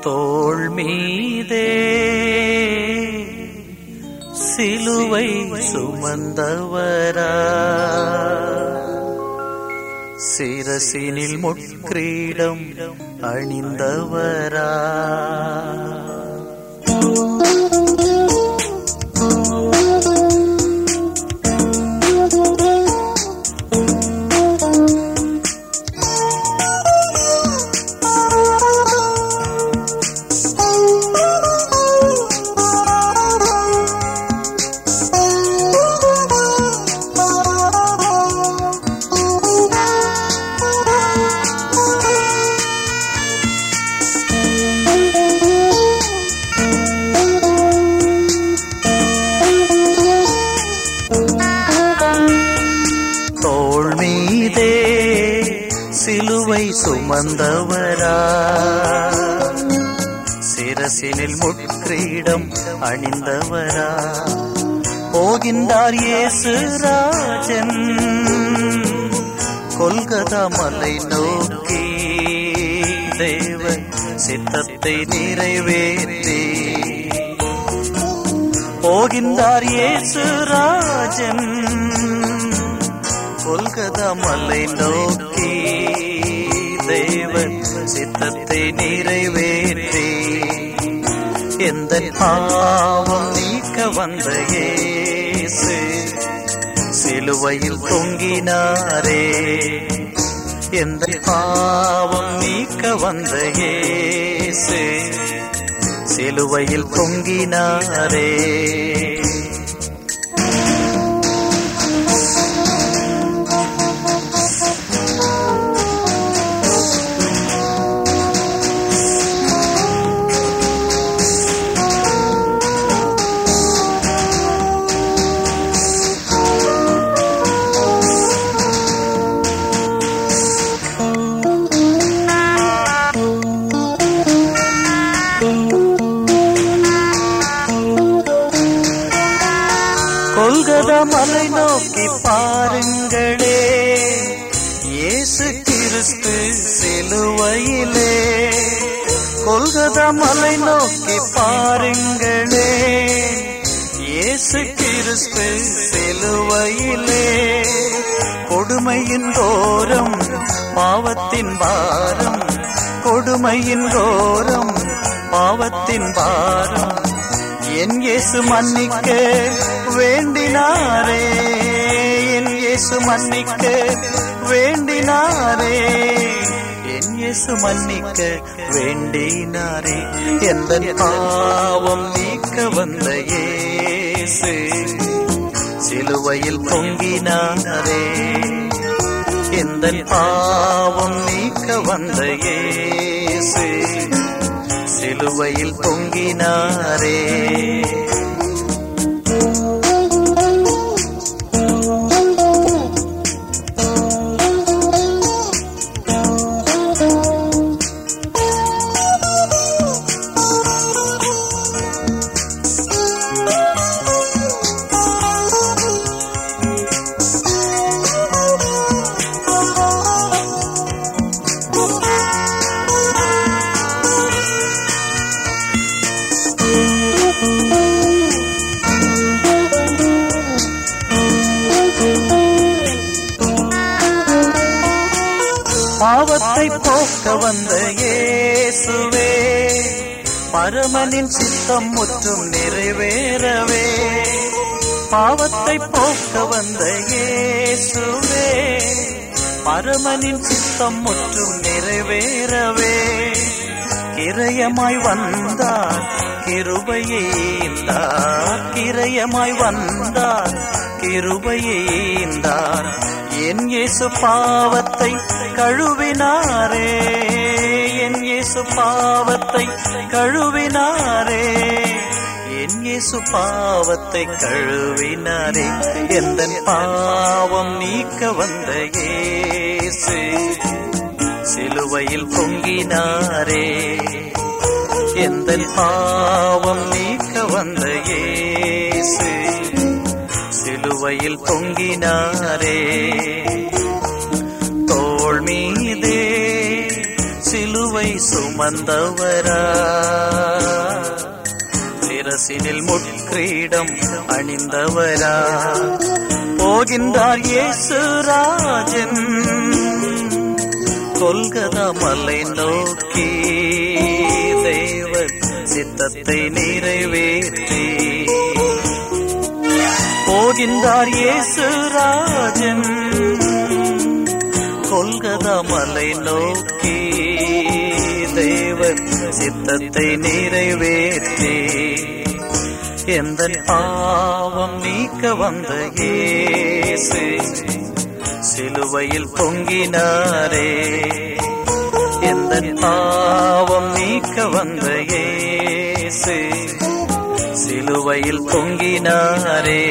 தோள் மீதே. சிலுவை சுமந்தவரா. சிரசினில் முட்கிரீடம் அணிந்தவரா. சிலுவை சுமந்தவரா? சிரசினில் முற்றிடம் அணிந்தவரா? போகின்றார் இயேசு ராஜன். கொல்கதா மலை நோக்கி. தேவ சித்தத்தை நிறைவேற்றி. போகின்றார் இயேசு ராஜன். கொல்கதா மலை நோக்கி தேவன் சித்தத்தை நிறைவேற்றி எந்த பாவம் நீக்க வந்த ஏசு சிலுவையில் தொங்கினாரே. எந்த பாவம் நீக்க வந்த ஏசு சிலுவையில் தொங்கினாரே. கொல்கதா மலை நோக்கி பாருங்களே. இயேசு கிறிஸ்து சிலுவையிலே. கொல்கதா மலை நோக்கி பாருங்களே. இயேசு கிறிஸ்து சிலுவையிலே. கொடுமையின் தோரம் பாவத்தின் பாரம். கொடுமையின் தோரம் பாவத்தின் பாரம். என் இயேசு மன்னிக்க வேண்டினாரே என் இயேசு மன்னிக்க வேண்டினாரே என் இயேசு மன்னிக்க வேண்டினாரே. எந்த பாவம் நீக்க வந்த இயேசு சிலுவையில் பொங்கினாரே. எந்த பாவம் நீக்க வந்த இயேசு சிலுவையில் பொங்கினாரே. பாவத்தை போக்க வந்த இயேசுவே பரமனின் சித்தம் முற்றும் நிறைவேறவே. பாவத்தை போக்க வந்த இயேசுவே பரமனின் சித்தம் முற்றும் நிறைவேறவே. கிரயமாய் வந்தார் கிருபையேந்தார் கிரயமாய் வந்தார் கிருபையேந்தார் என் இயேசு பாவத்தை கழுவினாரே என் இயேசு பாவத்தை கழுவினாரே என் இயேசு பாவத்தை கழுவினாரே. எந்த பாவம் நீக்க வந்த இயேசு சிலுவையில் பொங்கினாரே. எந்த பாவம் நீக்க வந்த இயேசு சிலுவையில் தொங்கினாரே. தோல் மீதே சிலுவை சுமந்தவரா. சிரசினில் முட்கிரீடம் அணிந்தவரா. போகின்றார் இயேசுராஜன் கொல்கதா மலை நோக்கி தேவன் சித்தத்தை நிறைவேற்றி போகின்றார் இயேசுராஜன் கொல்கதா மலை நோக்கி தேவன் சித்தத்தை நிறைவேற்றி. எந்த பாவம் நீக்க வந்த இயேசு சிலுவையில் பொங்கினாரே. எந்த பாவம் நீக்க வந்த இயேசு சிலுவையில் பொங்கினாரே.